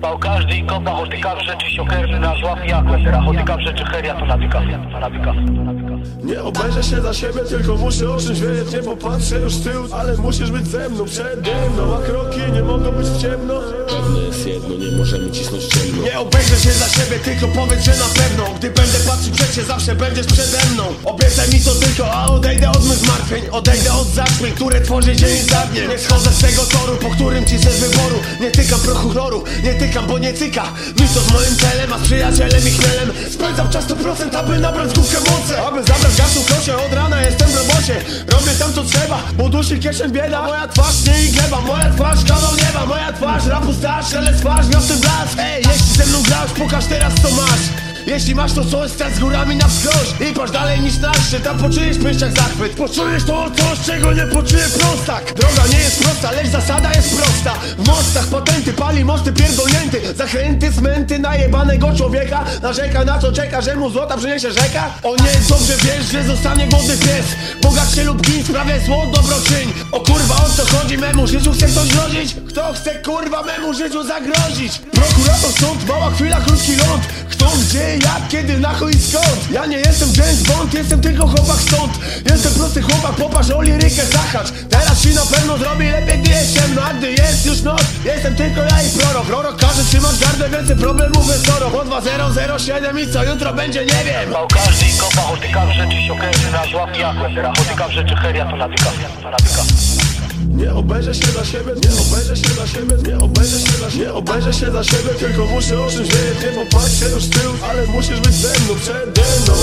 Bał każdy i kopa, chodyka w rzeczy siokerny na złap jak Teraz chodyka w rzeczy heria to nawyka, nawyka, nawyka Nie obejrzę się za siebie, tylko muszę o czymś wiedzieć Nie popatrzę już tył, ale musisz być ze mną Przede mną, a kroki nie mogą być w ciemno jedno, nie możemy cisnąć ciemno. Nie obejrzę się za siebie, tylko powiedz, że na pewno. Gdy będę patrzył przed się, zawsze będziesz przede mną. Obiecaj mi to tylko, a odejdę od mych zmartwień. Odejdę od zaćmień, które tworzy dzień za dniem Nie schodzę z tego toru, po którym ci ze wyboru. Nie tykam prochu chloru, nie tykam, bo nie cyka. Mi to z moim celem, a z przyjacielem i chmielem. Spędzam czas 100%, aby nabrać główkę mocy. Aby zabrać gasu krocie, od rana jestem w robocie Tam co trzeba, bo duszy kieszeń bieda. Moja twarz nie i gleba, moja twarz kawał nieba Moja twarz rapu staż, ale twarz miał w tym blask. Ej, jeśli ze mną grasz, pokaż teraz co masz jeśli masz to coś, stać z górami na wskroś I patrz dalej niż nasz, tam poczujesz pyszczak zachwyt. Poczujesz to coś, czego nie poczuje prostak Droga nie jest prosta, lecz zasada jest prosta. W mostach patenty, pali mosty pierdolnięty Zachęty, smęty, najebanego człowieka. Narzeka na co czeka, że mu złota przyniesie rzeka? O nie, dobrze wiesz, że zostanie głodny pies. Bogacz się lub gin, sprawia zło, dobroczyń. O kurwa, o co chodzi, memu życiu chce ktoś grozić? Kto chce kurwa memu życiu zagrozić? Prokurator, sąd, mała chwila, krótki ląd Kto, gdzie, jak, kiedy, na chuj skąd? Ja nie jestem James Bond, jestem tylko chłopak stąd. Jestem prosty chłopak, popatrz o lirykę zahacz. Teraz ci na pewno zrobi lepiej, gdy jest ciemno A gdy jest już noc, jestem tylko ja i prorok. Prorok każe trzymać gardę, więcej problemów jest sporo Po 2007 i co jutro będzie, nie wiem. Bał każdy kopa, chodyka w rzeczy siokerny na złap jak Teraz chodyka w rzeczy heria to nawyka, nawyka Nie obejrzę się za siebie, nie obejrzę się za siebie, nie obejrzę się za siebie, nie obejrzę się za siebie, tylko muszę o czymś wiedzieć, nie popatrzę już w tył, ale musisz być ze mną, przede mną,